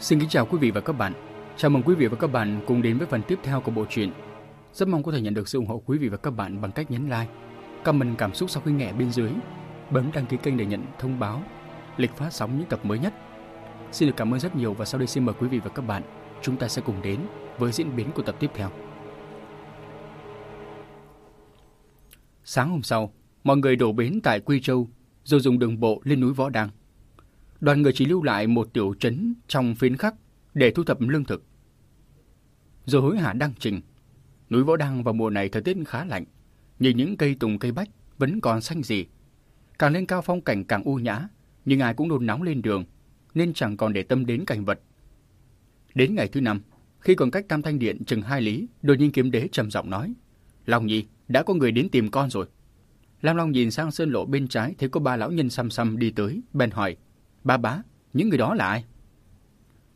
Xin kính chào quý vị và các bạn. Chào mừng quý vị và các bạn cùng đến với phần tiếp theo của bộ truyện. Rất mong có thể nhận được sự ủng hộ quý vị và các bạn bằng cách nhấn like, comment cảm xúc sau khi nghe bên dưới, bấm đăng ký kênh để nhận thông báo lịch phát sóng những tập mới nhất. Xin được cảm ơn rất nhiều và sau đây xin mời quý vị và các bạn chúng ta sẽ cùng đến với diễn biến của tập tiếp theo. Sáng hôm sau, mọi người đổ bến tại Quy Châu rồi dùng đường bộ lên núi Võ Đăng. Đoàn người chỉ lưu lại một tiểu trấn trong phiến khắc để thu thập lương thực. Rồi hối hả đăng trình. Núi Võ Đăng vào mùa này thời tiết khá lạnh, nhìn những cây tùng cây bách vẫn còn xanh gì. Càng lên cao phong cảnh càng u nhã, nhưng ai cũng đồn nóng lên đường, nên chẳng còn để tâm đến cảnh vật. Đến ngày thứ năm, khi còn cách Tam Thanh Điện chừng hai lý, đột nhiên kiếm đế trầm giọng nói. Long Nhi, đã có người đến tìm con rồi. Lam Long nhìn sang sơn lộ bên trái thấy có ba lão nhân xăm xăm đi tới, bèn hỏi. Ba bá, những người đó là ai?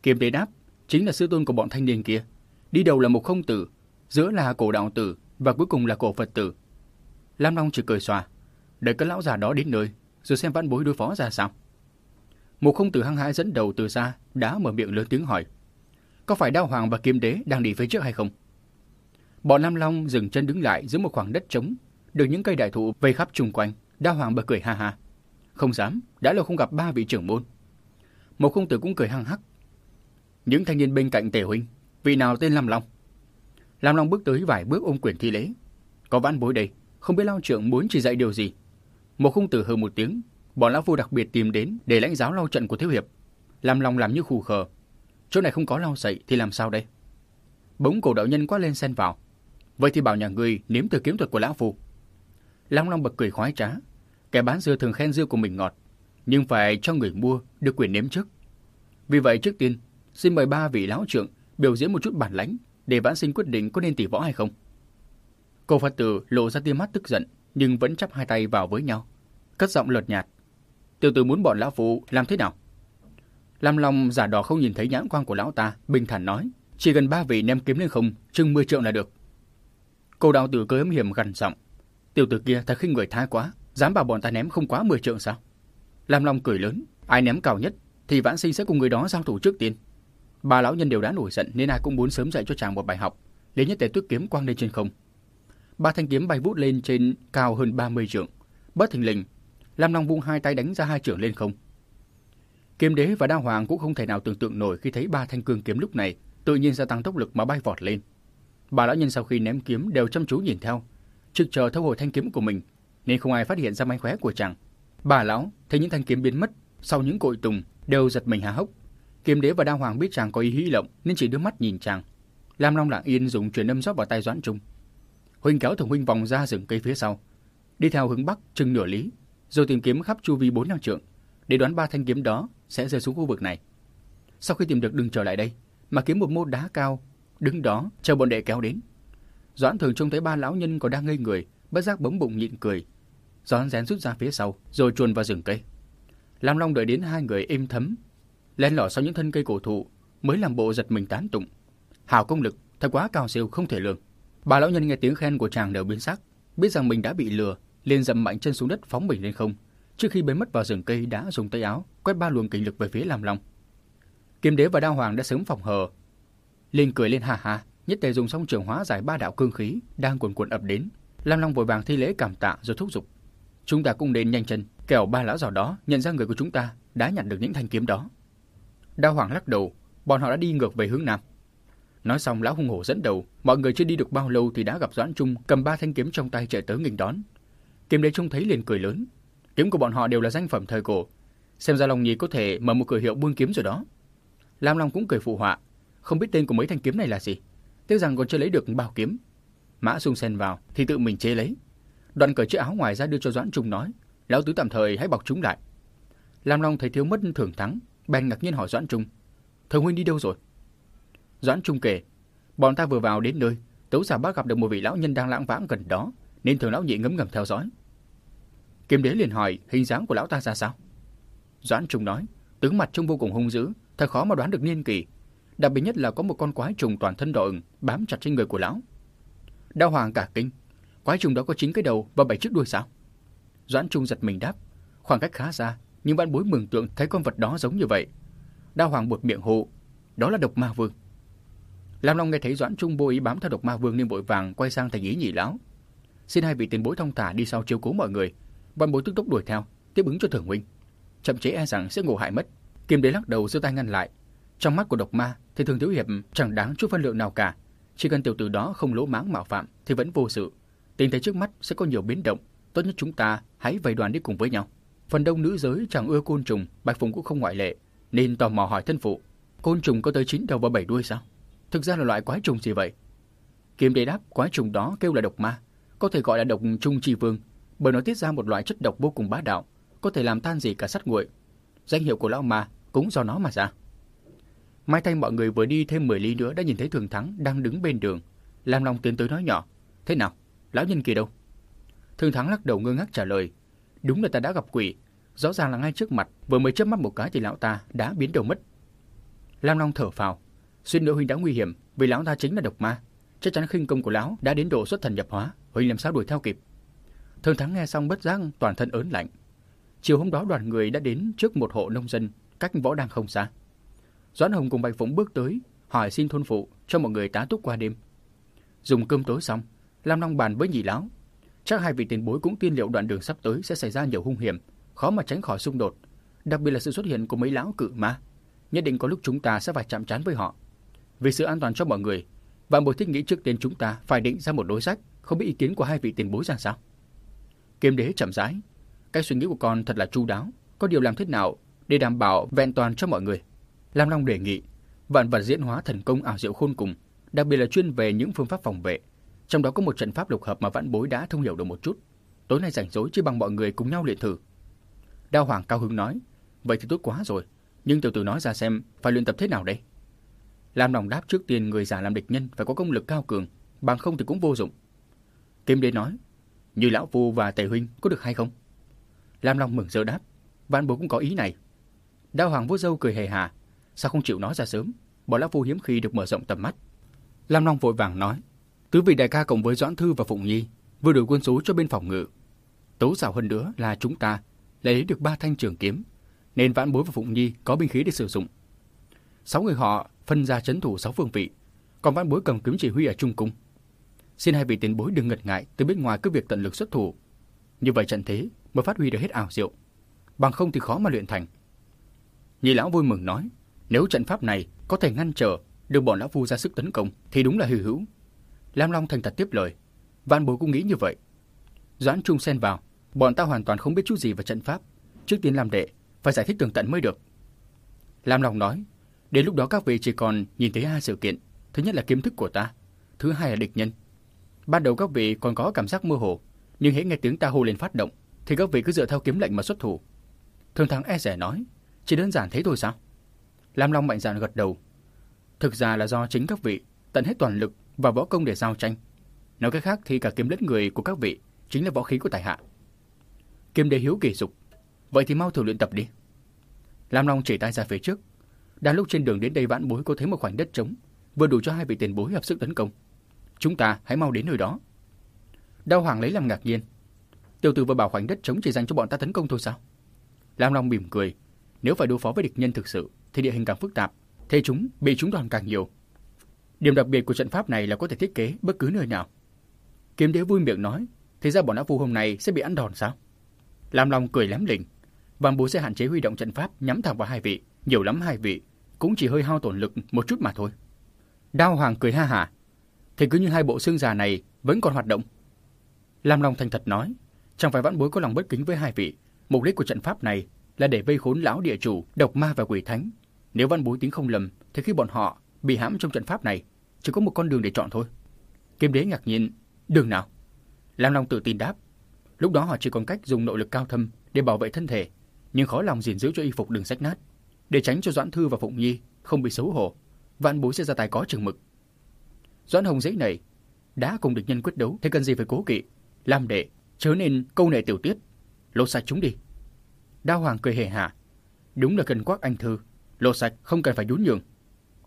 Kiếm đế đáp, chính là sư tôn của bọn thanh niên kia. Đi đầu là một không tử, giữa là cổ đạo tử và cuối cùng là cổ Phật tử. Lam Long chỉ cười xòa, đợi các lão già đó đến nơi, rồi xem văn bối đối phó ra sao. Một không tử hăng hái dẫn đầu từ xa, đã mở miệng lớn tiếng hỏi. Có phải Đao Hoàng và Kiếm Đế đang đi phía trước hay không? Bọn Lam Long dừng chân đứng lại giữa một khoảng đất trống, được những cây đại thụ vây khắp chung quanh. Đao Hoàng bật cười ha ha. Không dám, đã lâu không gặp ba vị trưởng môn. Một công tử cũng cười hăng hắc. Những thanh niên bên cạnh Tề huynh, vị nào tên Lam Long? Lam Long bước tới vài bước ôm quyền thi lễ. Có vãn bối đây, không biết lao trưởng muốn chỉ dạy điều gì. Một công tử hừ một tiếng, bọn lão phu đặc biệt tìm đến để lãnh giáo lao trận của thiếu hiệp. Lam Long làm như khù khờ. Chỗ này không có lao dạy thì làm sao đây? Bỗng cổ đạo nhân quá lên xen vào. Vậy thì bảo nhà ngươi nếm từ kiếm thuật của lão phu. Lam Long bật cười khoái trá, Kẻ bán dưa thường khen dưa của mình ngọt, nhưng phải cho người mua được quyền nếm trước. Vì vậy trước tiên, xin mời ba vị lão trưởng biểu diễn một chút bản lãnh để vãn sinh quyết định có nên tỷ võ hay không. Cô Phật tử lộ ra tia mắt tức giận nhưng vẫn chắp hai tay vào với nhau, cất giọng lợt nhạt. Tiểu tử muốn bọn lão phụ làm thế nào? Lam Long giả đò không nhìn thấy nhãn quang của lão ta, bình thản nói, chỉ cần ba vị ném kiếm lên không, chừng 10 triệu là được. Cô đạo tử cơ hiểm gần giọng, tiểu tử kia thật khinh người thái quá, Dám bảo bọn ta ném không quá 10 trượng sao? Lam Long cười lớn, ai ném cao nhất thì vãn sinh sẽ cùng người đó giao thủ trước tiên. Ba lão nhân đều đã nổi giận nên ai cũng muốn sớm dạy cho chàng một bài học. Lấy nhất tề tuyết kiếm quang lên trên không. Ba thanh kiếm bay vút lên trên cao hơn 30 trượng. Bất thình lình, Lam Long vung hai tay đánh ra hai trượng lên không. Kiếm đế và đao hoàng cũng không thể nào tưởng tượng nổi khi thấy ba thanh cương kiếm lúc này tự nhiên gia tăng tốc lực mà bay vọt lên. Ba lão nhân sau khi ném kiếm đều chăm chú nhìn theo, trực chờ thu hồi thanh kiếm của mình nên không ai phát hiện ra mánh khóe của chàng. Bà lão thấy những thanh kiếm biến mất sau những cội tùng đều giật mình há hốc. Kiếm đế và Đa hoàng biết chàng có ý hí lộng nên chỉ đưa mắt nhìn chàng. Lam Long lặng yên dùng truyền âm rót vào tay Doãn Trung. Huynh kéo thằng huynh vòng ra rừng cây phía sau, đi theo hướng bắc chừng nửa lý, rồi tìm kiếm khắp chu vi bốn năm trượng để đoán ba thanh kiếm đó sẽ rơi xuống khu vực này. Sau khi tìm được đừng trở lại đây, mà kiếm một mô đá cao đứng đó chờ bọn đệ kéo đến. Doãn thường trông thấy ba lão nhân còn đang ngây người, bất giác bấm bụng nhịn cười, rón rén rút ra phía sau, rồi chuồn vào rừng cây. Lam Long đợi đến hai người êm thấm, len lỏi sau những thân cây cổ thụ, mới làm bộ giật mình tán tụng. Hào công lực, thật quá cao siêu không thể lường. Bà lão nhân nghe tiếng khen của chàng đều biến sắc, biết rằng mình đã bị lừa, liền dậm mạnh chân xuống đất phóng mình lên không. Trước khi biến mất vào rừng cây đã dùng tay áo quét ba luồng kình lực về phía Lam Long. Kim đế và đao hoàng đã sớm phòng hờ, liền cười lên ha ha, nhất tề dùng xong trường hóa giải ba đạo cương khí đang cuồn cuộn ập đến. Lam Long vội vàng thi lễ cảm tạ rồi thúc giục. Chúng ta cũng nên nhanh chân, kẻo ba lão già đó nhận ra người của chúng ta đã nhặt được những thanh kiếm đó. Đao Hoàng lắc đầu, bọn họ đã đi ngược về hướng nam. Nói xong lão hung hổ dẫn đầu, mọi người chưa đi được bao lâu thì đã gặp Doãn Trung cầm ba thanh kiếm trong tay chạy tới nghênh đón. Kiếm đế trông thấy liền cười lớn. Kiếm của bọn họ đều là danh phẩm thời cổ, xem ra Long Nhi có thể mở một cửa hiệu buôn kiếm rồi đó. Lam Long cũng cười phụ họa, không biết tên của mấy thanh kiếm này là gì, tiếc rằng còn chưa lấy được bao kiếm. Mã Sung xen vào thì tự mình chế lấy. Đoạn cởi chiếc áo ngoài ra đưa cho Doãn Trung nói, lão tứ tạm thời hãy bọc chúng lại. Lam Long thấy thiếu mất thưởng thắng, bèn ngạc nhiên hỏi Doãn Trung, thầy huynh đi đâu rồi? Doãn Trung kể, bọn ta vừa vào đến nơi, tấu giả bác gặp được một vị lão nhân đang lãng vãng gần đó, nên thường lão nhị ngấm ngầm theo dõi. Kiếm đế liền hỏi hình dáng của lão ta ra sao? Doãn Trung nói, tướng mặt trông vô cùng hung dữ, thật khó mà đoán được niên kỳ. Đặc biệt nhất là có một con quái trùng toàn thân đỏ ửng bám chặt trên người của lão. Đao Hoàng cả kinh, Quái trùng đó có chín cái đầu và bảy chiếc đuôi sao? Doãn Trung giật mình đáp, khoảng cách khá xa, nhưng văn bối mường tượng thấy con vật đó giống như vậy. Đa Hoàng buột miệng hộ, đó là độc ma vương. Lam Long nghe thấy Doãn Trung vô ý bám theo độc ma vương nên vội vàng quay sang thành ý nhị lão. Xin hai vị tiền bối thông thả đi sau chiếu cố mọi người. Văn bối tức tốc đuổi theo, tiếp ứng cho thưởng huynh. Chậm chế e rằng sẽ ngộ hại mất. Kim đế lắc đầu giơ tay ngăn lại. Trong mắt của độc ma thì thường thiếu hiệp chẳng đáng chút phân lượng nào cả. Chỉ cần tiểu tử đó không lỗ máng mạo phạm thì vẫn vô sự. Tình thế trước mắt sẽ có nhiều biến động. Tốt nhất chúng ta hãy vây đoàn đi cùng với nhau. Phần đông nữ giới chẳng ưa côn trùng, Bạch Phùng cũng không ngoại lệ, nên tò mò hỏi thân phụ. Côn trùng có tới 9 đầu và 7 đuôi sao? Thực ra là loại quái trùng gì vậy? Kiếm đế đáp quái trùng đó kêu là độc ma, có thể gọi là độc trung chi vương, bởi nó tiết ra một loại chất độc vô cùng bá đạo, có thể làm tan gì cả sắt nguội. Danh hiệu của lão ma cũng do nó mà ra. Mai thanh mọi người vừa đi thêm 10 ly nữa đã nhìn thấy Thường Thắng đang đứng bên đường. làm lòng tiến tới nói nhỏ, thế nào, lão nhân kia đâu? Thường Thắng lắc đầu ngơ ngác trả lời, đúng là ta đã gặp quỷ, rõ ràng là ngay trước mặt, vừa mới chớp mắt một cái thì lão ta đã biến đầu mất. Lam Long thở phào, xuyên nữa huynh đã nguy hiểm, vì lão ta chính là độc ma, chắc chắn khinh công của lão đã đến độ xuất thần nhập hóa, huynh làm sao đuổi theo kịp? Thường Thắng nghe xong bất giác toàn thân ớn lạnh. Chiều hôm đó đoàn người đã đến trước một hộ nông dân, cách võ đang không xa. Doãn Hồng cùng Bạch Phụng bước tới, hỏi xin thôn phụ cho mọi người tá túc qua đêm. Dùng cơm tối xong, Lam Long bàn với nhị lão. Chắc hai vị tiền bối cũng tiên liệu đoạn đường sắp tới sẽ xảy ra nhiều hung hiểm, khó mà tránh khỏi xung đột, đặc biệt là sự xuất hiện của mấy lão cự ma. Nhất định có lúc chúng ta sẽ phải chạm trán với họ. Vì sự an toàn cho mọi người, và bồi thích nghĩ trước tiên chúng ta phải định ra một đối sách, không biết ý kiến của hai vị tiền bối ra sao. Kiếm đế chậm rãi, cái suy nghĩ của con thật là chu đáo, có điều làm thế nào để đảm bảo vẹn toàn cho mọi người. Lam Long đề nghị, vạn vật diễn hóa thần công ảo diệu khôn cùng, đặc biệt là chuyên về những phương pháp phòng vệ. Trong đó có một trận pháp lục hợp mà vãn bối đã thông hiểu được một chút. Tối nay rảnh rỗi chỉ bằng mọi người cùng nhau luyện thử. Đao Hoàng cao hứng nói, vậy thì tốt quá rồi, nhưng từ từ nói ra xem phải luyện tập thế nào đây. Lam Long đáp trước tiên người giả làm địch nhân phải có công lực cao cường, bằng không thì cũng vô dụng. Kim Đế nói, như lão phu và Tề huynh có được hay không? Lam Long mừng rỡ đáp, vãn bối cũng có ý này. Đao Hoàng vô dâu cười hề hà, sao không chịu nói ra sớm, bỏ lão phu hiếm khi được mở rộng tầm mắt. Lam Long vội vàng nói, tứ vị đại ca cộng với Doãn Thư và Phụng Nhi vừa đổi quân số cho bên phòng ngự. Tấu xảo hơn nữa là chúng ta lại lấy được ba thanh trường kiếm, nên Vãn Bối và Phụng Nhi có binh khí để sử dụng. Sáu người họ phân ra chấn thủ sáu phương vị, còn Vãn Bối cầm kiếm chỉ huy ở trung cung. Xin hai vị tiền bối đừng ngật ngại từ bên ngoài cứ việc tận lực xuất thủ. Như vậy trận thế mới phát huy được hết ảo diệu. Bằng không thì khó mà luyện thành. Nhị lão vui mừng nói, nếu trận pháp này có thể ngăn trở được bọn lão phu ra sức tấn công thì đúng là hư hữu. Lam Long thành thật tiếp lời, Vạn Bối cũng nghĩ như vậy. Doãn Trung xen vào, bọn ta hoàn toàn không biết chút gì về trận pháp. Trước tiên làm đệ, phải giải thích tường tận mới được. Lam Long nói, đến lúc đó các vị chỉ còn nhìn thấy hai sự kiện. Thứ nhất là kiếm thức của ta, thứ hai là địch nhân. Ban đầu các vị còn có cảm giác mơ hồ, nhưng hễ nghe tiếng ta hô lên phát động, thì các vị cứ dựa theo kiếm lệnh mà xuất thủ. Thường Thắng e rẻ nói, chỉ đơn giản thế thôi sao? Lam Long mạnh dạn gật đầu. Thực ra là do chính các vị tận hết toàn lực và võ công để giao tranh. Nói cách khác thì cả kiếm lẫn người của các vị chính là võ khí của tài hạ. Kiếm đế hiếu kỳ dục, vậy thì mau thử luyện tập đi. Lam Long chỉ tay ra phía trước. Đang lúc trên đường đến đây vãn bối có thấy một khoảnh đất trống, vừa đủ cho hai vị tiền bối hợp sức tấn công. Chúng ta hãy mau đến nơi đó. Đao Hoàng lấy làm ngạc nhiên. Tiểu tử vừa bảo khoảnh đất trống chỉ dành cho bọn ta tấn công thôi sao? Lam Long mỉm cười. Nếu phải đối phó với địch nhân thực sự, thì địa hình càng phức tạp, thế chúng bị chúng đoàn càng nhiều. Điểm đặc biệt của trận pháp này là có thể thiết kế bất cứ nơi nào. Kiếm đế vui miệng nói, thế ra bọn áo phu hôm nay sẽ bị ăn đòn sao? Lam Long cười lém lỉnh. Vàng bố sẽ hạn chế huy động trận pháp nhắm thẳng vào hai vị, nhiều lắm hai vị, cũng chỉ hơi hao tổn lực một chút mà thôi. Đao Hoàng cười ha hả. Thì cứ như hai bộ xương già này vẫn còn hoạt động. Lam Long thành thật nói, chẳng phải vãn bối có lòng bất kính với hai vị. Mục đích của trận pháp này là để vây khốn lão địa chủ, độc ma và quỷ thánh. Nếu văn bối tính không lầm, thì khi bọn họ bị hãm trong trận pháp này, chỉ có một con đường để chọn thôi. Kim đế ngạc nhiên, đường nào? Lam Long tự tin đáp, Lúc đó họ chỉ còn cách dùng nội lực cao thâm để bảo vệ thân thể, nhưng khó lòng gìn giữ cho y phục đừng rách nát, để tránh cho Doãn Thư và Phụng Nhi không bị xấu hổ, vạn bối sẽ ra tay có chừng mực. Doãn Hồng giấy này đã cùng địch nhân quyết đấu, thế cần gì phải cố kỵ, làm đệ chớ nên câu nệ tiểu tiết, lột sạch chúng đi. Đao Hoàng cười hề hà, đúng là cần quắc anh thư, lột sạch không cần phải nhún nhường.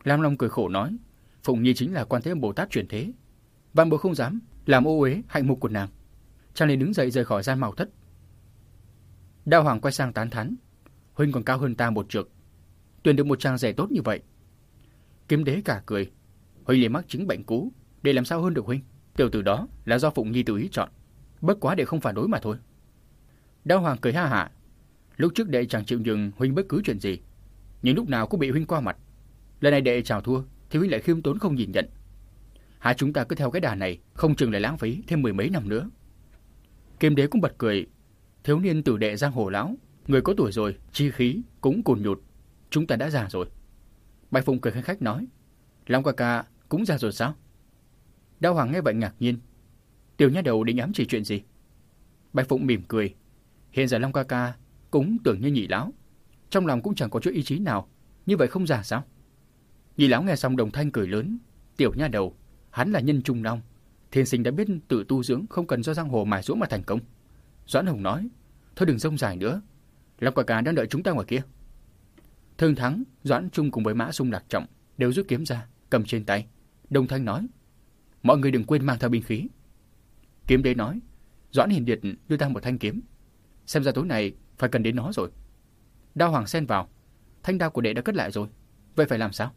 Lam Long cười khổ nói, Phụng Nhi chính là quan thế âm Bồ Tát chuyển thế, vạn bối không dám làm ô uế hạnh mục của nàng. Trang liền đứng dậy rời khỏi gian màu thất. Đao Hoàng quay sang tán thán. Huynh còn cao hơn ta một trượng. Tuyển được một trang rẻ tốt như vậy. Kiếm đế cả cười. Huynh liền mắc chứng bệnh cũ, để làm sao hơn được huynh. Tiểu tử đó là do Phụng Nhi tự ý chọn. Bất quá để không phản đối mà thôi. Đao Hoàng cười ha hả. Lúc trước đệ chẳng chịu nhường huynh bất cứ chuyện gì. Nhưng lúc nào cũng bị huynh qua mặt. Lần này đệ chào thua, thì huynh lại khiêm tốn không nhìn nhận. Hai chúng ta cứ theo cái đà này, không chừng lại lãng phí thêm mười mấy năm nữa. Kim đế cũng bật cười. Thiếu niên tử đệ giang hồ lão, người có tuổi rồi, chi khí cũng cùn nhụt. Chúng ta đã già rồi. Bạch Phụng cười khách khách nói. Long ca ca cũng già rồi sao? Đao Hoàng nghe vậy ngạc nhiên. Tiểu nha đầu định ám chỉ chuyện gì? Bạch Phụng mỉm cười. Hiện giờ Long ca ca cũng tưởng như nhị lão. Trong lòng cũng chẳng có chút ý chí nào. Như vậy không già sao? Nhị lão nghe xong đồng thanh cười lớn. Tiểu nha đầu, hắn là nhân trung long. Thiên sinh đã biết tự tu dưỡng không cần do giang hồ mài dũa mà thành công. Doãn Hồng nói, thôi đừng rông dài nữa. Long quả cá đang đợi chúng ta ngoài kia. Thương Thắng, Doãn Trung cùng với Mã Sung Lạc Trọng đều rút kiếm ra, cầm trên tay. Đồng thanh nói, mọi người đừng quên mang theo binh khí. Kiếm đế nói, Doãn Hiền Điệt đưa ta một thanh kiếm. Xem ra tối nay phải cần đến nó rồi. Đao Hoàng xen vào, thanh đao của đệ đã cất lại rồi. Vậy phải làm sao?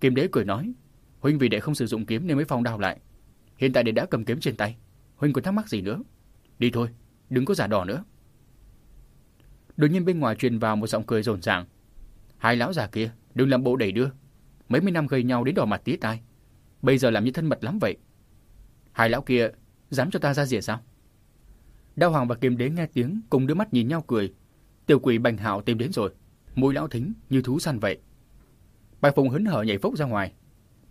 Kim đế cười nói, huynh vì đệ không sử dụng kiếm nên mới phong đao lại. Hiện tại đệ đã cầm kiếm trên tay, huynh còn thắc mắc gì nữa? Đi thôi, đừng có giả đỏ nữa. Đột nhiên bên ngoài truyền vào một giọng cười rồn ràng. Hai lão già kia, đừng làm bộ đẩy đưa. Mấy mươi năm gây nhau đến đỏ mặt tía tai. Bây giờ làm như thân mật lắm vậy. Hai lão kia, dám cho ta ra rỉa sao? Đao Hoàng và Kiếm Đế nghe tiếng, cùng đưa mắt nhìn nhau cười. Tiểu quỷ Bành Hạo tìm đến rồi. Mũi lão thính như thú săn vậy. Bạch Phùng hớn hở nhảy phốc ra ngoài.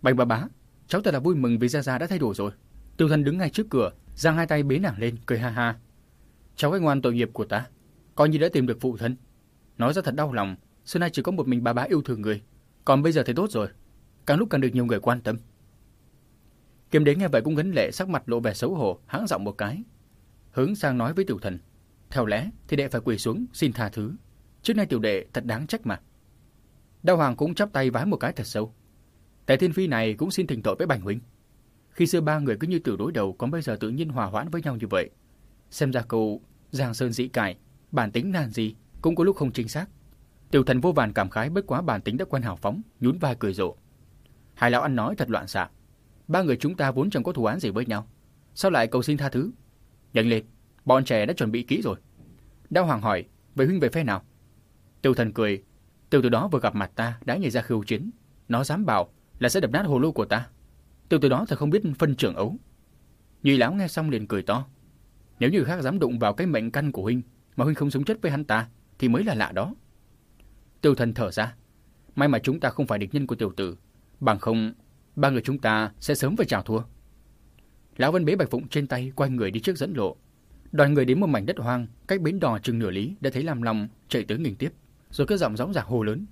Bạch bà bá, cháu thật là vui mừng vì Gia Gia đã thay đổi rồi. Tiêu thần đứng ngay trước cửa, giang hai tay bế nàng lên, cười ha ha. Cháu cái ngoan tội nghiệp của ta, coi như đã tìm được phụ thân. Nói ra thật đau lòng, xưa nay chỉ có một mình bà bá yêu thương người, còn bây giờ thì tốt rồi, càng lúc càng được nhiều người quan tâm. Kiếm đế nghe vậy cũng ngấn lệ sắc mặt lộ vẻ xấu hổ, hãng giọng một cái. Hướng sang nói với tiểu thần, theo lẽ thì đệ phải quỳ xuống xin tha thứ. Trước nay tiểu đệ thật đáng trách mà. Đao Hoàng cũng chắp tay vái một cái thật sâu. Tại thiên phi này cũng xin thỉnh tội với Bành Huynh. Khi xưa ba người cứ như tử đối đầu còn bây giờ tự nhiên hòa hoãn với nhau như vậy. Xem ra câu Giang Sơn dĩ cải, bản tính nan gì cũng có lúc không chính xác. Tiểu thần vô vàn cảm khái bất quá bản tính đã quen hào phóng, nhún vai cười rộ. Hai lão ăn nói thật loạn xạ. Ba người chúng ta vốn chẳng có thù án gì với nhau. Sao lại cầu xin tha thứ? Nhanh lên, bọn trẻ đã chuẩn bị kỹ rồi. Đao Hoàng hỏi, vậy huynh về phe nào? Tiêu thần cười, Tiêu từ đó vừa gặp mặt ta đã nhảy ra khiêu chiến. Nó dám bảo là sẽ đập nát hồ lô của ta. Tiêu từ đó thật không biết phân trưởng ấu. Nhị lão nghe xong liền cười to. Nếu như khác dám đụng vào cái mệnh căn của huynh mà huynh không sống chết với hắn ta thì mới là lạ đó. Tiêu thần thở ra. May mà chúng ta không phải địch nhân của tiểu tử. Bằng không, ba người chúng ta sẽ sớm phải chào thua. Lão Vân bế Bạch Phụng trên tay quay người đi trước dẫn lộ. Đoàn người đến một mảnh đất hoang, cách bến đò chừng nửa lý đã thấy làm lòng chạy tới nghênh tiếp, rồi cứ giọng gióng giạc hồ lớn.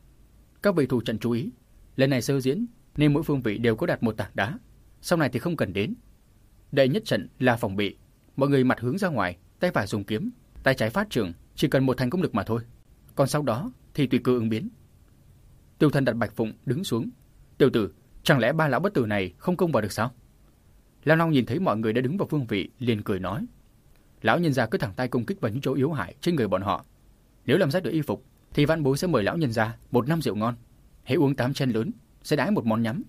Các vị thủ trận chú ý, lần này sơ diễn nên mỗi phương vị đều có đặt một tảng đá, sau này thì không cần đến. Đệ nhất trận là phòng bị, mọi người mặt hướng ra ngoài, tay phải dùng kiếm, tay trái phát trường, chỉ cần một thành công lực mà thôi. Còn sau đó thì tùy cơ ứng biến. Tiêu Thần đặt Bạch Phụng đứng xuống. "Tiểu tử, chẳng lẽ ba lão bất tử này không công vào được sao?" Lão Long nhìn thấy mọi người đã đứng vào phương vị, liền cười nói: "Lão nhân gia cứ thẳng tay công kích vào những chỗ yếu hại trên người bọn họ. Nếu làm rách được y phục, thì Văn Bối sẽ mời lão nhân gia một năm rượu ngon, hãy uống tám chén lớn, sẽ đãi một món nhắm.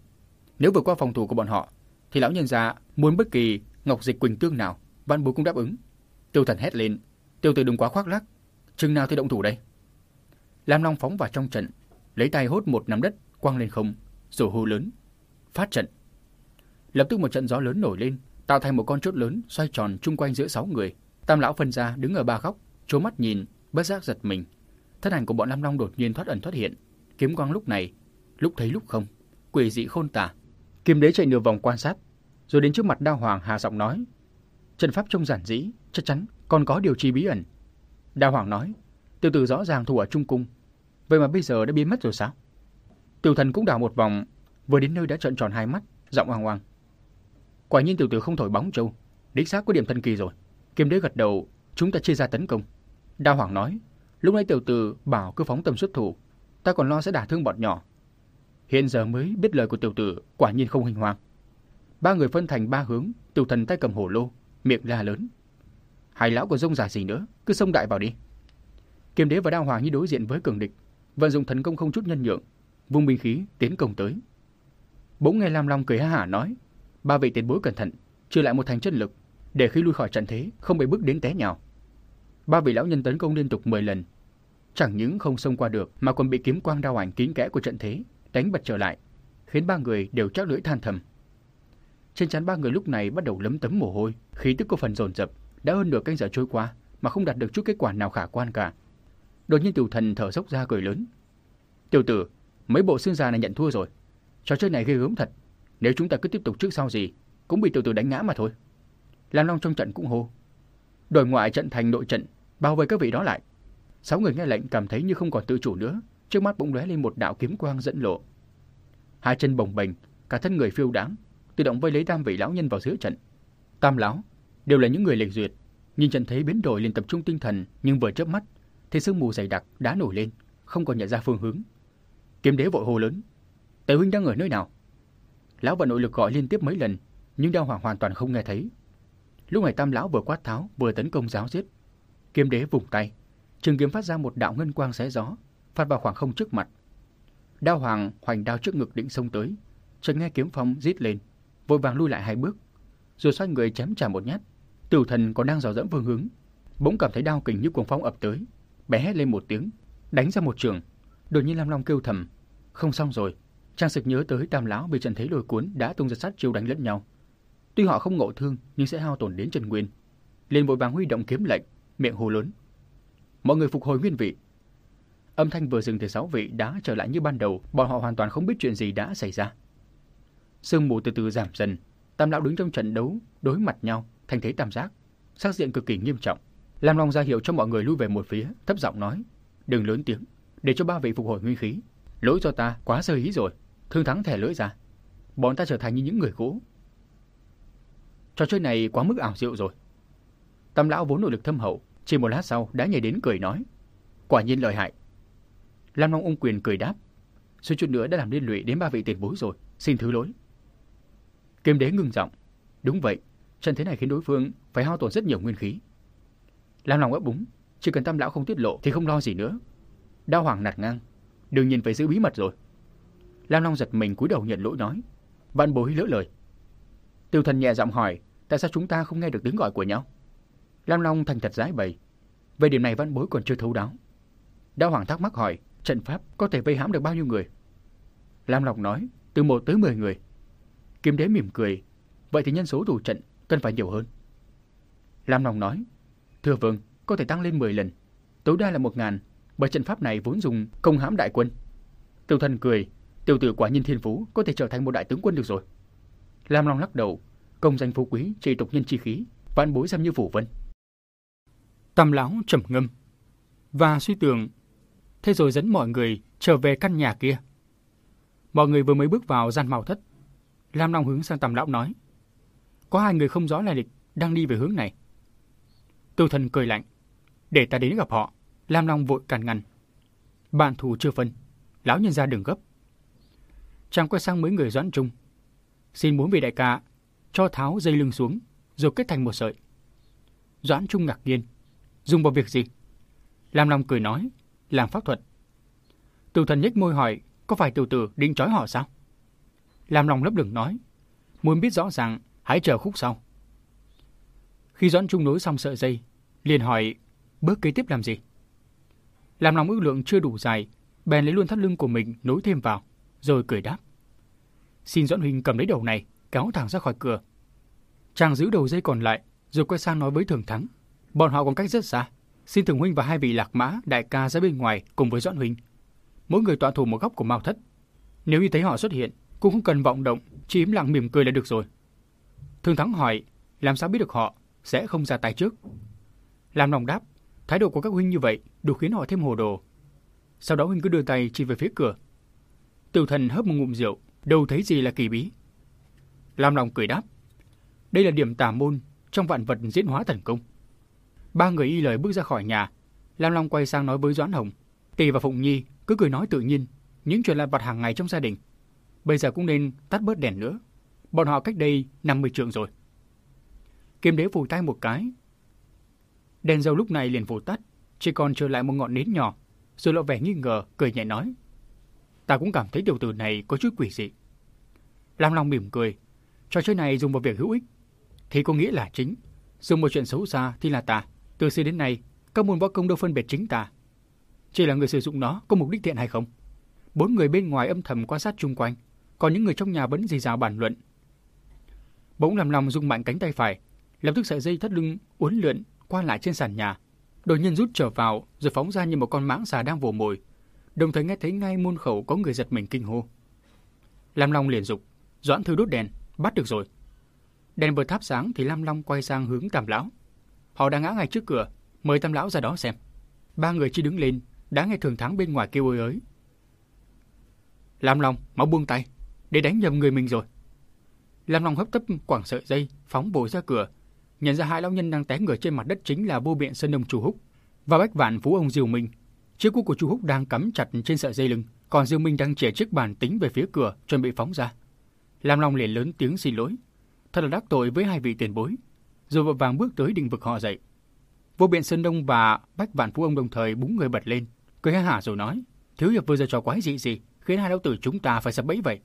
Nếu vượt qua phòng thủ của bọn họ, thì lão nhân gia muốn bất kỳ ngọc dịch quỳnh tương nào, Văn Bối cũng đáp ứng." Tiêu Thần hét lên: "Tiêu tử đừng quá khoác lác, chừng nào thì động thủ đây?" Lam Long phóng vào trong trận, lấy tay hốt một nắm đất quăng lên không, rồi hô lớn: "Phát trận!" Lập tức một trận gió lớn nổi lên, tạo thành một con chốt lớn xoay tròn chung quanh giữa sáu người. Tam lão phân ra đứng ở ba góc, chố mắt nhìn, bất giác giật mình. Thân ảnh của bọn Lam Long đột nhiên thoát ẩn thoát hiện, kiếm quang lúc này, lúc thấy lúc không, quỷ dị khôn tả. Kim đế chạy nửa vòng quan sát, rồi đến trước mặt Đao Hoàng hạ giọng nói: "Trận pháp trông giản dĩ, chắc chắn còn có điều chi bí ẩn." Đao Hoàng nói: "Tiểu tử rõ ràng thủ ở trung cung, vậy mà bây giờ đã biến mất rồi sao?" Tiểu thần cũng đảo một vòng, vừa đến nơi đã trợn tròn hai mắt, giọng oang oang. Quả nhiên tiểu tử không thổi bóng châu, đích xác có điểm thần kỳ rồi. Kim đế gật đầu, chúng ta chia ra tấn công. Đao Hoàng nói, lúc nãy tiểu tử bảo cứ phóng tầm xuất thủ, ta còn lo sẽ đả thương bọn nhỏ. Hiện giờ mới biết lời của tiểu tử, quả nhiên không hình hoàng. Ba người phân thành ba hướng, tiểu thần tay cầm hổ lô, miệng la lớn. Hai lão còn rông giả gì nữa, cứ xông đại vào đi. Kiềm đế và Đao Hoàng như đối diện với cường địch, vận dụng thần công không chút nhân nhượng, vung binh khí tiến công tới, Bỗng nghe Lam Long cười ha hả nói, ba vị tiền bối cẩn thận, trừ lại một thành chân lực, để khi lui khỏi trận thế không bị bước đến té nhào. Ba vị lão nhân tấn công liên tục 10 lần, chẳng những không xông qua được mà còn bị kiếm quang đao ảnh kín kẽ của trận thế đánh bật trở lại, khiến ba người đều chắc lưỡi than thầm. Trên trán ba người lúc này bắt đầu lấm tấm mồ hôi, khí tức có phần dồn dập, đã hơn nửa canh giờ trôi qua mà không đạt được chút kết quả nào khả quan cả. Đột nhiên tiểu thần thở dốc ra cười lớn. Tiểu tử, mấy bộ xương già này nhận thua rồi. Trò chơi này ghê gớm thật. Nếu chúng ta cứ tiếp tục trước sau gì, cũng bị tiểu tử đánh ngã mà thôi. Lam Long trong trận cũng hô. Đổi ngoại trận thành nội trận, bao vây các vị đó lại. Sáu người nghe lệnh cảm thấy như không còn tự chủ nữa, trước mắt bỗng lóe lên một đạo kiếm quang dẫn lộ. Hai chân bồng bềnh, cả thân người phiêu đáng, tự động vây lấy tam vị lão nhân vào giữa trận. Tam lão đều là những người lệch duyệt, nhìn trận thấy biến đổi liền tập trung tinh thần, nhưng vừa chớp mắt thì sương mù dày đặc đã nổi lên, không còn nhận ra phương hướng. Kiếm đế vội hô lớn, Tề huynh đang ở nơi nào? Lão vận nội lực gọi liên tiếp mấy lần, nhưng đao hoàng hoàn toàn không nghe thấy. Lúc này tam lão vừa quát tháo vừa tấn công giáo giết. Kiếm đế vùng tay, trường kiếm phát ra một đạo ngân quang xé gió, phát vào khoảng không trước mặt. Đao hoàng hoành đao trước ngực định xông tới, chợt nghe kiếm phong rít lên, vội vàng lui lại hai bước, rồi xoay người chém trả một nhát. Tiểu thần còn đang dò dẫm phương hướng, bỗng cảm thấy đao kình như cuồng phong ập tới, bé hét lên một tiếng, đánh ra một trường. Đột nhiên Lam Long kêu thầm, không xong rồi. Trang sực nhớ tới tam lão bị trận thế lôi cuốn đã tung ra sát chiêu đánh lẫn nhau. Tuy họ không ngộ thương nhưng sẽ hao tổn đến Trần Nguyên. liền vội vàng huy động kiếm lệnh, miệng hô lớn. Mọi người phục hồi nguyên vị. Âm thanh vừa dừng thì sáu vị đã trở lại như ban đầu, bọn họ hoàn toàn không biết chuyện gì đã xảy ra. Sương mù từ từ giảm dần, tam lão đứng trong trận đấu đối mặt nhau, thành thế tam giác, sắc diện cực kỳ nghiêm trọng. Lam Long ra hiệu cho mọi người lui về một phía, thấp giọng nói, đừng lớn tiếng, để cho ba vị phục hồi nguyên khí. Lỗi cho ta quá sơ ý rồi, thương thắng thẻ lưỡi ra. Bọn ta trở thành như những người cũ. Trò chơi này quá mức ảo diệu rồi. Tam lão vốn nội lực thâm hậu, chỉ một lát sau đã nhảy đến cười nói, quả nhiên lợi hại. Lam Long ung quyền cười đáp, suy chút nữa đã làm liên lụy đến ba vị tiền bối rồi, xin thứ lỗi. Kim đế ngưng giọng, đúng vậy, trận thế này khiến đối phương phải hao tổn rất nhiều nguyên khí. Lam Long ấp búng, chỉ cần tam lão không tiết lộ thì không lo gì nữa. Đao hoàng nạt ngang, đương nhiên phải giữ bí mật rồi. Lam Long giật mình cúi đầu nhận lỗi nói, vạn bối lỡ lời. Tiêu thần nhẹ giọng hỏi, tại sao chúng ta không nghe được tiếng gọi của nhau? Lam Long thành thật giải bày, về điểm này văn bối còn chưa thấu đáo. Đao hoàng thắc mắc hỏi, trận pháp có thể vây hãm được bao nhiêu người? Lam Long nói, từ một tới mười người. Kim đế mỉm cười, vậy thì nhân số thủ trận cần phải nhiều hơn. Lam Long nói, thưa vương, có thể tăng lên 10 lần, tối đa là một ngàn, bởi trận pháp này vốn dùng công hãm đại quân. Tiêu thần cười, tiểu tử quả nhiên thiên phú có thể trở thành một đại tướng quân được rồi. Lam Long lắc đầu, công danh phú quý chỉ tục nhân chi khí, vạn bối xem như phủ vân. Tam lão trầm ngâm và suy tưởng, thế rồi dẫn mọi người trở về căn nhà kia. Mọi người vừa mới bước vào gian màu thất, Lam Long hướng sang Tam lão nói: "Có hai người không rõ lai lịch đang đi về hướng này." Tiêu Thần cười lạnh, "Để ta đến gặp họ." Lam Long vội cản ngăn. Bạn thù chưa phân, lão nhân ra đừng gấp. Chàng quay sang mấy người Doãn Trung. Xin muốn vị đại ca cho tháo dây lưng xuống, rồi kết thành một sợi. Doãn Trung ngạc nhiên. Dùng vào việc gì? Lam Long cười nói, làm pháp thuật. Tiểu thần nhếch môi hỏi, có phải tiểu tử định trói họ sao? Lam Long lấp lửng nói, muốn biết rõ ràng, hãy chờ khúc sau. Khi Doãn Trung nối xong sợi dây, liền hỏi, bước kế tiếp làm gì? Làm lòng ước lượng chưa đủ dài, bèn lấy luôn thắt lưng của mình nối thêm vào, rồi cười đáp. Xin Doãn Huynh cầm lấy đầu này, kéo thẳng ra khỏi cửa. Chàng giữ đầu dây còn lại, rồi quay sang nói với Thường Thắng. Bọn họ còn cách rất xa. Xin Thường Huynh và hai vị lạc mã, đại ca ra bên ngoài cùng với Doãn Huynh. Mỗi người tọa thủ một góc của mao thất. Nếu như thấy họ xuất hiện, cũng không cần vọng động, chỉ im lặng mỉm cười là được rồi. Thường Thắng hỏi, làm sao biết được họ sẽ không ra tay trước? Làm lòng đáp, Thái độ của các huynh như vậy đủ khiến họ thêm hồ đồ. Sau đó huynh cứ đưa tay chỉ về phía cửa. Tiểu thần hớp một ngụm rượu, đâu thấy gì là kỳ bí. làm lòng cười đáp. Đây là điểm tà môn trong vạn vật diễn hóa thần công. Ba người y lời bước ra khỏi nhà. Lam Long quay sang nói với Doãn Hồng. Tì và Phụng Nhi cứ cười nói tự nhiên, những chuyện lặt vặt hàng ngày trong gia đình. Bây giờ cũng nên tắt bớt đèn nữa. Bọn họ cách đây 50 trượng rồi. Kim đế phủ tay một cái, Đèn dầu lúc này liền vụt tắt, chỉ còn trở lại một ngọn nến nhỏ, rồi lộ vẻ nghi ngờ, cười nhẹ nói. Ta cũng cảm thấy điều từ này có chút quỷ dị. Lam Long mỉm cười. Trò chơi này dùng vào việc hữu ích thì có nghĩa là chính, dùng một chuyện xấu xa thì là tà. Từ xưa đến nay, các môn võ công đâu phân biệt chính tà. Chỉ là người sử dụng nó có mục đích thiện hay không. Bốn người bên ngoài âm thầm quan sát chung quanh, còn những người trong nhà vẫn dì dào bàn luận. Bỗng làm lòng dùng mạnh cánh tay phải, lập tức sợi dây thắt lưng uốn lượn qua lại trên sàn nhà. Đột nhiên rút trở vào rồi phóng ra như một con mãng xà đang vồ mồi, đồng thời nghe thấy ngay môn khẩu có người giật mình kinh hô. Lam Long liền dục, Doãn Thư đốt đèn, bắt được rồi. Đèn vừa thắp sáng thì Lam Long quay sang hướng Tam lão. Họ đang ngã ngay trước cửa, mời Tam lão ra đó xem. Ba người chỉ đứng lên, đã nghe thường thắng bên ngoài kêu ơi ới. Lam Long, máu buông tay, để đánh nhầm người mình rồi. Lam Long hấp tấp quảng sợi dây, phóng bổ ra cửa, nhận ra hai lão nhân đang té ngửa trên mặt đất chính là vô biện sơn đông chủ húc và bách vạn phú ông diều minh. Chiếc cú của chủ húc đang cắm chặt trên sợi dây lưng còn diều minh đang chè chiếc bàn tính về phía cửa chuẩn bị phóng ra. Lam long liền lớn tiếng xin lỗi. Thật là đắc tội với hai vị tiền bối rồi vội vàng bước tới định vực họ dậy vô biện sơn đông và bách vạn phú ông đồng thời búng người bật lên cười ha hả rồi nói thiếu hiệp vừa giờ trò quái dị gì khiến hai lão tử chúng ta phải sập bẫy vậy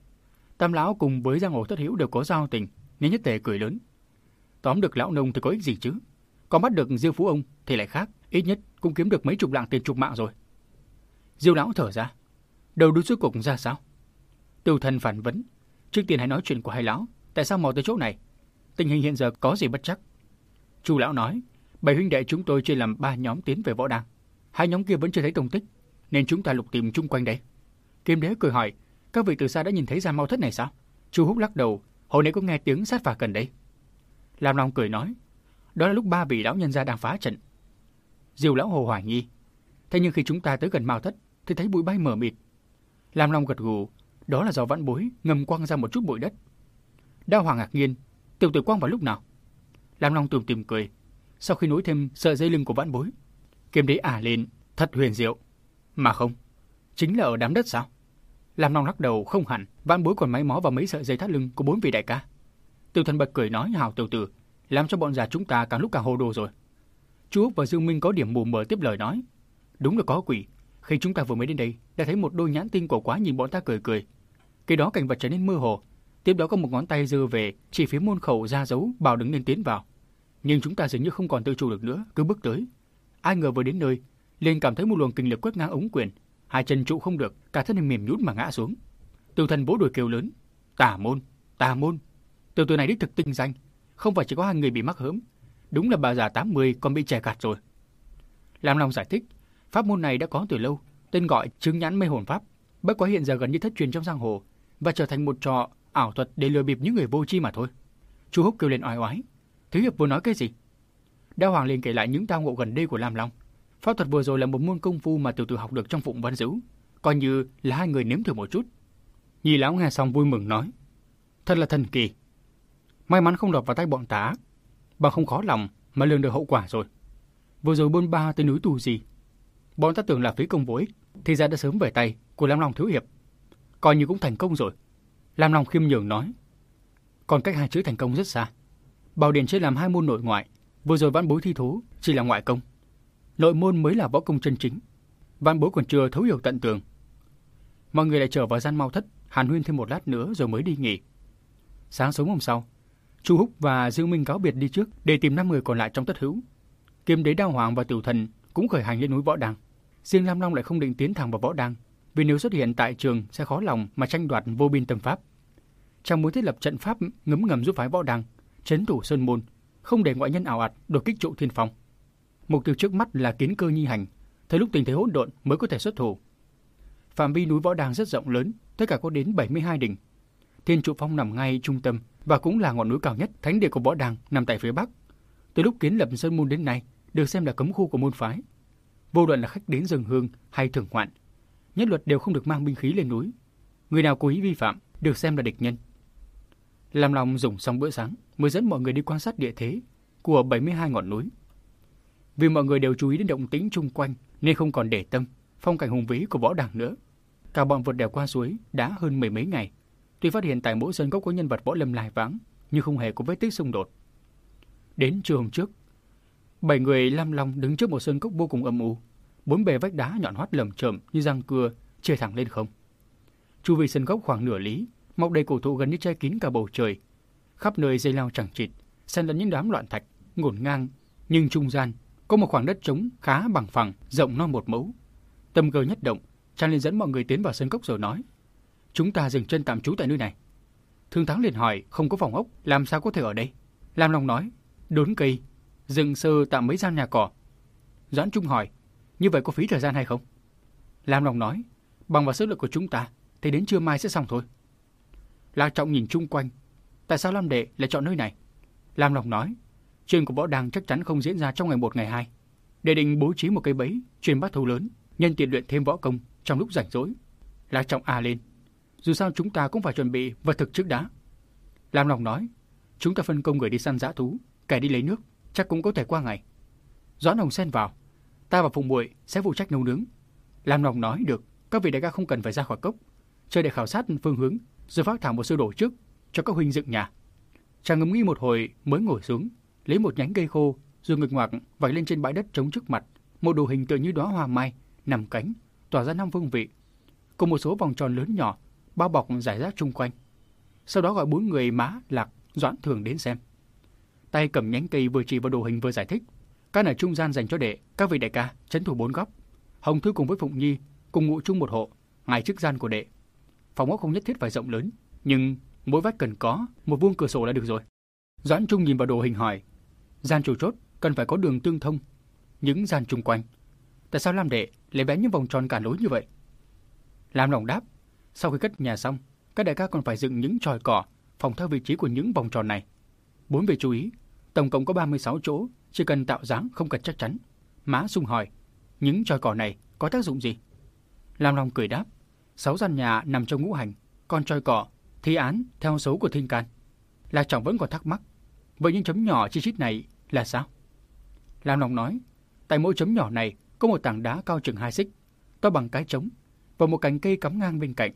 tam lão cùng với giang hồ thất hiểu đều có giao tình nên nhất tề cười lớn Tóm được lão nông thì có ích gì chứ? Còn bắt được Diêu Phú ông thì lại khác, ít nhất cũng kiếm được mấy chục lạng tiền chục mạng rồi. Diêu lão thở ra, đầu đuôi cuối cùng ra sao? Tiêu thần phản vấn, trước tiên hãy nói chuyện của hai lão, tại sao mò tới chỗ này? Tình hình hiện giờ có gì bất chắc? Chu lão nói, bảy huynh đệ chúng tôi chia làm ba nhóm tiến về võ đàng. Hai nhóm kia vẫn chưa thấy tung tích, nên chúng ta lục tìm chung quanh đây. Kim đế cười hỏi, các vị từ xa đã nhìn thấy ra mau thất này sao? Chu húc lắc đầu, hồi nãy có nghe tiếng sát phạt gần đây. Lam Long cười nói, đó là lúc ba vị lão nhân gia đang phá trận. Diều lão hồ hoài nghi, thế nhưng khi chúng ta tới gần Mao Thất thì thấy bụi bay mờ mịt. Lam Long gật gù, đó là do vãn bối ngầm quăng ra một chút bụi đất. Đao Hoàng ngạc nhiên, tiểu tử quang vào lúc nào? Lam Long tùm tìm cười, sau khi nối thêm sợi dây lưng của vãn bối. Kiếm đế ả lên, thật huyền diệu. Mà không, chính là ở đám đất sao? Lam Long lắc đầu không hẳn, vãn bối còn máy mó vào mấy sợi dây thắt lưng của bốn vị đại ca. Tiêu Thần bật cười nói hào tiểu tử, làm cho bọn già chúng ta càng lúc càng hồ đồ rồi. Chú Úc và Dương Minh có điểm mù mờ tiếp lời nói. Đúng là có quỷ. Khi chúng ta vừa mới đến đây, đã thấy một đôi nhãn tinh cổ quá nhìn bọn ta cười cười. cái đó cảnh vật trở nên mơ hồ. Tiếp đó có một ngón tay dơ về, chỉ phía môn khẩu ra dấu, bảo đứng nên tiến vào. Nhưng chúng ta dường như không còn tự chủ được nữa, cứ bước tới. Ai ngờ vừa đến nơi, liền cảm thấy một luồng kinh lực quét ngang ống quyền, hai chân trụ không được, cả thân hình mềm nhũn mà ngã xuống. Tiêu Thần vỗ đùi kêu lớn, "Tà môn, tà môn!" Từ tử này đích thực tinh danh, không phải chỉ có hai người bị mắc hớm, đúng là bà già 80 còn bị trẻ gạt rồi. Lam Long giải thích, pháp môn này đã có từ lâu, tên gọi chứng nhãn mê hồn pháp, bất quá hiện giờ gần như thất truyền trong giang hồ và trở thành một trò ảo thuật để lừa bịp những người vô tri mà thôi. Chu Húc kêu lên oai oái, thiếu hiệp vừa nói cái gì? Đao Hoàng liền kể lại những tao ngộ gần đây của Lam Long. Pháp thuật vừa rồi là một môn công phu mà tiểu tử học được trong Phụng Văn Dữ, coi như là hai người nếm thử một chút. Nhi lão nghe xong vui mừng nói, thật là thần kỳ. May mắn không lọt vào tay bọn tá. Bằng không khó lòng mà lường được hậu quả rồi. Vừa rồi bôn ba tới núi tù gì. Bọn ta tưởng là phí công vô ích, thì ra đã sớm về tay của Lam Long Thiếu Hiệp. Coi như cũng thành công rồi. Lam Long khiêm nhường nói. Còn cách hai chữ thành công rất xa. Bảo Điền chia làm hai môn nội ngoại. Vừa rồi văn bối thi thú chỉ là ngoại công. Nội môn mới là võ công chân chính. Văn bối còn chưa thấu hiểu tận tường. Mọi người lại trở vào gian mau thất, hàn huyên thêm một lát nữa rồi mới đi nghỉ. Sáng sớm hôm sau, Chu Húc và Dương Minh cáo biệt đi trước để tìm năm người còn lại trong tất hữu. Kiếm đế Đao Hoàng và Tiểu Thần cũng khởi hành lên núi Võ Đăng. Riêng Lam Long lại không định tiến thẳng vào Võ Đăng, vì nếu xuất hiện tại trường sẽ khó lòng mà tranh đoạt vô biên tâm pháp. Chàng muốn thiết lập trận pháp ngấm ngầm giúp phái Võ Đăng, trấn thủ sơn môn, không để ngoại nhân ảo ạt đột kích trụ thiên phong. Mục tiêu trước mắt là kiến cơ nhi hành, thời lúc tình thế hỗn độn mới có thể xuất thủ. Phạm vi núi Võ Đăng rất rộng lớn, tất cả có đến 72 đỉnh. Thiên trụ phong nằm ngay trung tâm, và cũng là ngọn núi cao nhất thánh địa của võ đàng nằm tại phía bắc. Từ lúc kiến lập sơn môn đến nay, được xem là cấm khu của môn phái. Vô luận là khách đến rừng hương hay thưởng ngoạn, nhất luật đều không được mang binh khí lên núi. Người nào cố ý vi phạm được xem là địch nhân. Làm lòng dùng xong bữa sáng mới dẫn mọi người đi quan sát địa thế của 72 ngọn núi. Vì mọi người đều chú ý đến động tĩnh chung quanh nên không còn để tâm phong cảnh hùng vĩ của võ đàng nữa. Cả bọn vượt đèo qua suối đã hơn mười mấy ngày Tuy phát hiện tại mỗi sân gốc có nhân vật võ lâm lai vắng, nhưng không hề có vết tích xung đột. Đến trưa hôm trước, bảy người lam long đứng trước một sân cốc vô cùng âm u, bốn bề vách đá nhọn hoắt lầm chởm như răng cưa chê thẳng lên không. Chu vi sân gốc khoảng nửa lý, mọc đầy cổ thụ gần như che kín cả bầu trời. Khắp nơi dây leo chẳng chịt, xen lẫn những đám loạn thạch, ngổn ngang, nhưng trung gian có một khoảng đất trống khá bằng phẳng, rộng non một mẫu. Tâm cơ nhất động, Trang liền dẫn mọi người tiến vào sân cốc rồi nói: "Chúng ta dừng chân tạm trú tại nơi này." Thương Thắng liền hỏi: "Không có phòng ốc, làm sao có thể ở đây?" Lam Long nói: "Đốn cây, dựng sơ tạm mấy gian nhà cỏ." Doãn Trung hỏi: "Như vậy có phí thời gian hay không?" Lam Long nói: "Bằng vào sức lực của chúng ta, thì đến trưa mai sẽ xong thôi." Lạc Trọng nhìn chung quanh, tại sao Lam Đệ lại chọn nơi này? Lam Lòng nói: Chuyện của võ đàng chắc chắn không diễn ra trong ngày một ngày hai. Đệ định bố trí một cây bẫy, truyền bắt thú lớn, nhân tiện luyện thêm võ công trong lúc rảnh rỗi. Lạc Trọng à lên. Dù sao chúng ta cũng phải chuẩn bị vật thực trước đã. Lam Lòng nói, chúng ta phân công người đi săn dã thú, kẻ đi lấy nước, chắc cũng có thể qua ngày. Doãn Hồng xen vào, ta và Phùng Muội sẽ phụ trách nấu nướng. Lam Lòng nói được, các vị đại ca không cần phải ra khỏi cốc, chờ để khảo sát phương hướng, rồi phát thảo một sơ đồ trước cho các huynh dựng nhà. Chàng ngẫm nghĩ một hồi mới ngồi xuống, lấy một nhánh cây khô, rồi ngực ngoạc vạch lên trên bãi đất trống trước mặt, một đồ hình tựa như đóa hoa mai, nằm cánh, tỏa ra năm phương vị, cùng một số vòng tròn lớn nhỏ bao bọc giải rác chung quanh. Sau đó gọi bốn người má Lạc, Doãn Thường đến xem. Tay cầm nhánh cây vừa chỉ vào đồ hình vừa giải thích. Căn ở trung gian dành cho đệ, các vị đại ca, chấn thủ bốn góc. Hồng Thư cùng với Phụng Nhi cùng ngụ chung một hộ, ngay trước gian của đệ. Phòng ốc không nhất thiết phải rộng lớn, nhưng mỗi vách cần có một vuông cửa sổ là được rồi. Doãn Trung nhìn vào đồ hình hỏi, Gian chủ chốt cần phải có đường tương thông, những gian chung quanh. Tại sao Lam Đệ lại vẽ những vòng tròn cả lối như vậy? Lam lòng đáp, sau khi cất nhà xong, các đại ca còn phải dựng những tròi cỏ phòng theo vị trí của những vòng tròn này. Bốn về chú ý, tổng cộng có 36 chỗ, chỉ cần tạo dáng không cần chắc chắn. Mã Sung hỏi, những tròi cỏ này có tác dụng gì? Lam Long cười đáp, sáu gian nhà nằm trong ngũ hành, còn tròi cỏ thi án theo số của thiên can. Lạc Trọng vẫn còn thắc mắc, Vậy những chấm nhỏ chi chít này là sao? Lam Long nói, tại mỗi chấm nhỏ này có một tảng đá cao chừng hai xích, to bằng cái trống, và một cành cây cắm ngang bên cạnh.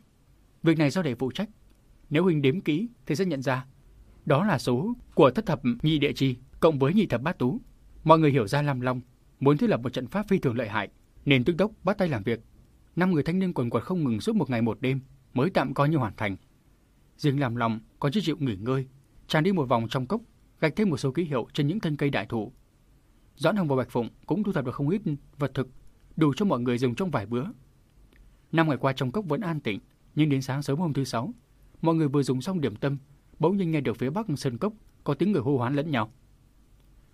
Việc này do đệ phụ trách. Nếu huynh đếm kỹ thì sẽ nhận ra, đó là số của thất thập nhị địa chi cộng với nhị thập bát tú. Mọi người hiểu ra Lam Long muốn thiết lập một trận pháp phi thường lợi hại, nên tức đốc bắt tay làm việc. Năm người thanh niên quần quật không ngừng suốt một ngày một đêm mới tạm coi như hoàn thành. Riêng làm lòng, còn chưa chịu nghỉ ngơi, tràn đi một vòng trong cốc gạch thêm một số ký hiệu trên những thân cây đại thụ. Doãn Hồng và Bạch Phụng cũng thu thập được không ít vật thực, đủ cho mọi người dùng trong vài bữa. Năm ngày qua trong cốc vẫn an tĩnh, nhưng đến sáng sớm hôm thứ sáu, mọi người vừa dùng xong điểm tâm, bỗng nhiên nghe được phía bắc sơn cốc có tiếng người hô hoán lẫn nhau.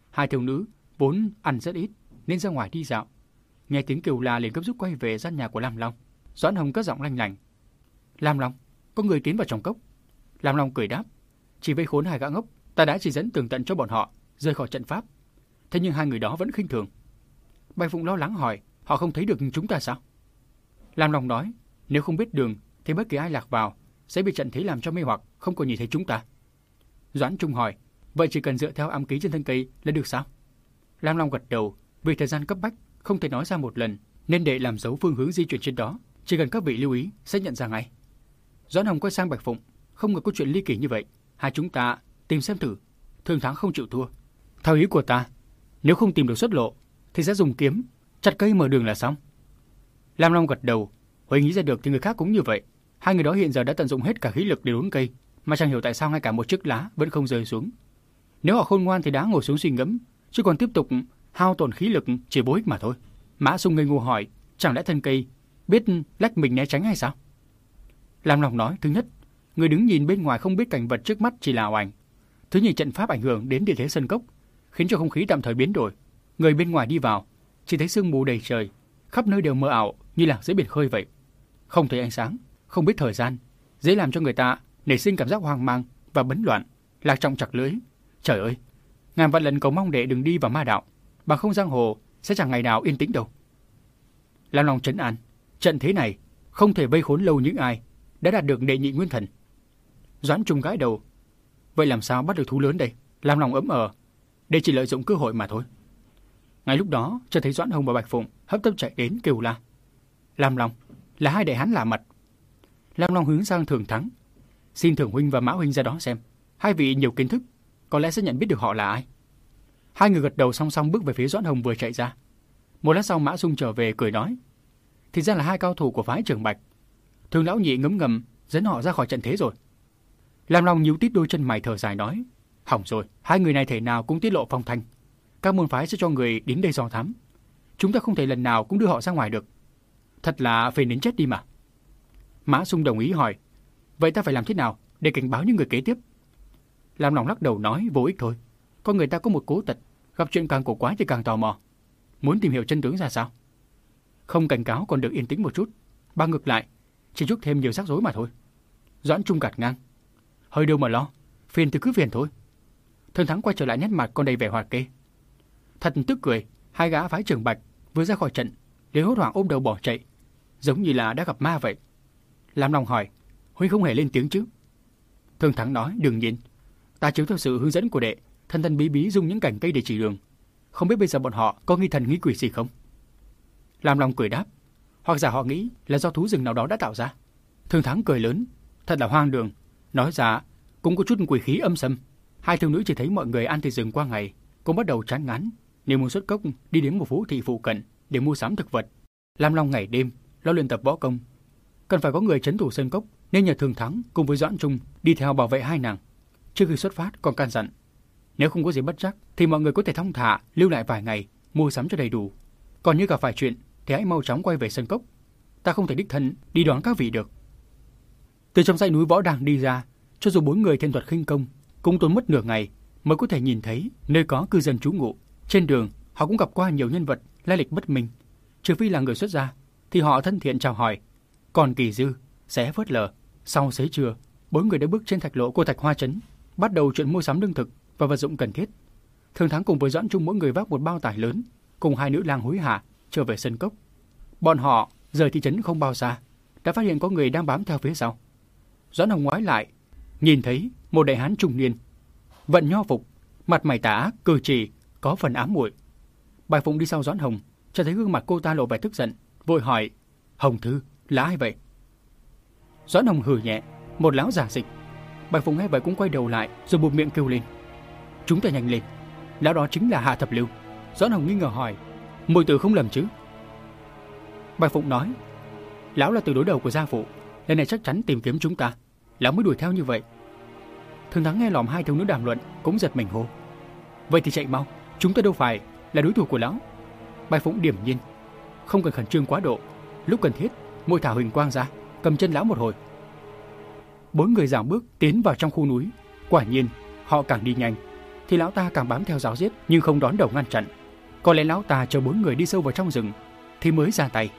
Hai thiếu nữ vốn ăn rất ít nên ra ngoài đi dạo, nghe tiếng kêu la liền gấp rút quay về gian nhà của Lam Long. Doãn Hồng cất giọng lanh lành: "Lam Long, có người tiến vào trong cốc." Lam Long cười đáp: "Chỉ vây khốn hai gã ngốc, Ta đã chỉ dẫn tường tận cho bọn họ rời khỏi trận pháp. Thế nhưng hai người đó vẫn khinh thường. Bạch Phụng lo lắng hỏi, họ không thấy được chúng ta sao? Lam Long nói, nếu không biết đường thì bất kỳ ai lạc vào sẽ bị trận thế làm cho mê hoặc, không còn nhìn thấy chúng ta. Doãn Trung hỏi, vậy chỉ cần dựa theo âm ký trên thân cây là được sao? Lam Long gật đầu, vì thời gian cấp bách không thể nói ra một lần, nên để làm dấu phương hướng di chuyển trên đó, chỉ cần các vị lưu ý sẽ nhận ra ngay. Doãn Hồng quay sang Bạch Phụng, không ngờ có chuyện ly kỳ như vậy, hai chúng ta tìm xem thử. Thương thắng không chịu thua. Theo ý của ta, nếu không tìm được xuất lộ, thì sẽ dùng kiếm, chặt cây mở đường là xong. Lam Long gật đầu, Huệ nghĩ ra được thì người khác cũng như vậy. Hai người đó hiện giờ đã tận dụng hết cả khí lực để đốn cây, mà chẳng hiểu tại sao ngay cả một chiếc lá vẫn không rơi xuống. Nếu họ khôn ngoan thì đã ngồi xuống suy ngẫm, chứ còn tiếp tục hao tổn khí lực chỉ bố ích mà thôi. Mã Sung ngây ngô hỏi, chẳng lẽ thân cây biết lách mình né tránh hay sao? Lam Long nói, thứ nhất, người đứng nhìn bên ngoài không biết cảnh vật trước mắt chỉ là ảo ảnh. Thứ nhì trận pháp ảnh hưởng đến địa thế sân cốc, khiến cho không khí tạm thời biến đổi. Người bên ngoài đi vào, chỉ thấy sương mù đầy trời, khắp nơi đều mơ ảo như là dưới biển khơi vậy. Không thấy ánh sáng, không biết thời gian, dễ làm cho người ta nảy sinh cảm giác hoang mang và bấn loạn, lạc trọng chặt lưới. Trời ơi, ngàn vạn lần cầu mong đệ đừng đi vào ma đạo, bằng không giang hồ sẽ chẳng ngày nào yên tĩnh đâu. Lam Long trấn an, trận thế này không thể vây khốn lâu những ai đã đạt được đệ nhị nguyên thần. Doãn Trung gãi đầu, Vậy làm sao bắt được thú lớn đây? Lam Long ấm ờ. Đây chỉ lợi dụng cơ hội mà thôi. Ngay lúc đó, cho thấy Doãn Hồng và Bạch Phụng hấp tấp chạy đến kêu la. Lam Long, là hai đại hán lạ mặt. Lam Long hướng sang Thường Thắng. Xin Thường Huynh và Mã Huynh ra đó xem. Hai vị nhiều kiến thức, có lẽ sẽ nhận biết được họ là ai. Hai người gật đầu song song bước về phía Doãn Hồng vừa chạy ra. Một lát sau Mã Dung trở về cười nói. Thì ra là hai cao thủ của phái Trường Bạch. Thường Lão Nhị ngấm ngầm dẫn họ ra khỏi trận thế rồi. Lam Long nhíu tít đôi chân mày thở dài nói, hỏng rồi, hai người này thể nào cũng tiết lộ phong thanh. Các môn phái sẽ cho người đến đây dò thám. Chúng ta không thể lần nào cũng đưa họ ra ngoài được. Thật là phải đến chết đi mà. Mã Sung đồng ý hỏi, vậy ta phải làm thế nào để cảnh báo những người kế tiếp? Lam Long lắc đầu nói vô ích thôi. Con người ta có một cố tật, gặp chuyện càng cổ quái thì càng tò mò. Muốn tìm hiểu chân tướng ra sao? Không cảnh cáo còn được yên tĩnh một chút. Ba ngược lại, chỉ chút thêm nhiều rắc rối mà thôi. Doãn Trung gạt ngang. Hơi đâu mà lo, phiền thì cứ phiền thôi. Thân thắng quay trở lại nét mặt con đầy vẻ hoạt kê. Thật tức cười, hai gã phái trưởng bạch vừa ra khỏi trận, liền hốt hoảng ôm đầu bỏ chạy, giống như là đã gặp ma vậy. Lam Long hỏi, huynh không hề lên tiếng chứ? Thương Thắng nói, đừng nhìn, ta chiếu theo sự hướng dẫn của đệ, thân thân bí bí dùng những cảnh cây để chỉ đường. Không biết bây giờ bọn họ có nghi thần nghi quỷ gì không? Lam Long cười đáp, hoặc giả họ nghĩ là do thú rừng nào đó đã tạo ra. Thường Thắng cười lớn, thật là hoang đường. Nói ra, cũng có chút quỷ khí âm sâm. Hai thiếu nữ chỉ thấy mọi người ăn thịt rừng qua ngày, cũng bắt đầu chán ngán, nếu muốn xuất cốc đi đến một phố thị phụ cận để mua sắm thực vật. Lam Long ngày đêm lo luyện tập võ công. Cần phải có người chấn thủ sơn cốc, nên nhờ Thường Thắng cùng với Doãn Trung đi theo bảo vệ hai nàng. Trước khi xuất phát còn can dặn, nếu không có gì bất chắc thì mọi người có thể thông thả lưu lại vài ngày mua sắm cho đầy đủ. Còn như gặp phải chuyện thì hãy mau chóng quay về sân cốc. Ta không thể đích thân đi đón các vị được. Từ trong dãy núi võ đàng đi ra, cho dù bốn người thiên thuật khinh công cũng tốn mất nửa ngày mới có thể nhìn thấy nơi có cư dân trú ngụ. Trên đường, họ cũng gặp qua nhiều nhân vật lai lịch bất minh, trừ phi là người xuất gia thì họ thân thiện chào hỏi. Còn kỳ dư sẽ phớt lờ. Sau xế trưa, bốn người đã bước trên thạch lộ của thạch hoa trấn, bắt đầu chuyện mua sắm lương thực và vật dụng cần thiết. Thường thắng cùng với Doãn Trung mỗi người vác một bao tải lớn, cùng hai nữ lang hối hả trở về sân cốc. Bọn họ rời thị trấn không bao xa, đã phát hiện có người đang bám theo phía sau. Doãn Hồng ngoái lại, nhìn thấy một đại hán trung niên, vận nho phục, mặt mày tả ác, cử chỉ có phần ám muội. Bài Phụng đi sau Doãn Hồng, cho thấy gương mặt cô ta lộ vẻ tức giận, vội hỏi: "Hồng thư, là ai vậy?" Doãn Hồng hừ nhẹ, một lão giả dịch. Bài Phụng nghe vậy cũng quay đầu lại, rồi buộc miệng kêu lên: "Chúng ta nhanh lên, lão đó chính là Hạ Thập Lưu." Doãn Hồng nghi ngờ hỏi: "Mùi tử không lầm chứ?" Bạch Phụng nói: "Lão là từ đối đầu của gia phụ, lần này chắc chắn tìm kiếm chúng ta, lão mới đuổi theo như vậy." Thường thắng nghe lòm hai thiếu nữ đàm luận, cũng giật mình hô: "Vậy thì chạy mau, chúng ta đâu phải là đối thủ của lão." Bạch Phụng điểm nhiên, không cần khẩn trương quá độ, lúc cần thiết, môi thả huỳnh quang ra, cầm chân lão một hồi. Bốn người giảm bước tiến vào trong khu núi, quả nhiên họ càng đi nhanh thì lão ta càng bám theo giáo giết, nhưng không đón đầu ngăn chặn. Có lẽ lão ta chờ bốn người đi sâu vào trong rừng thì mới ra tay.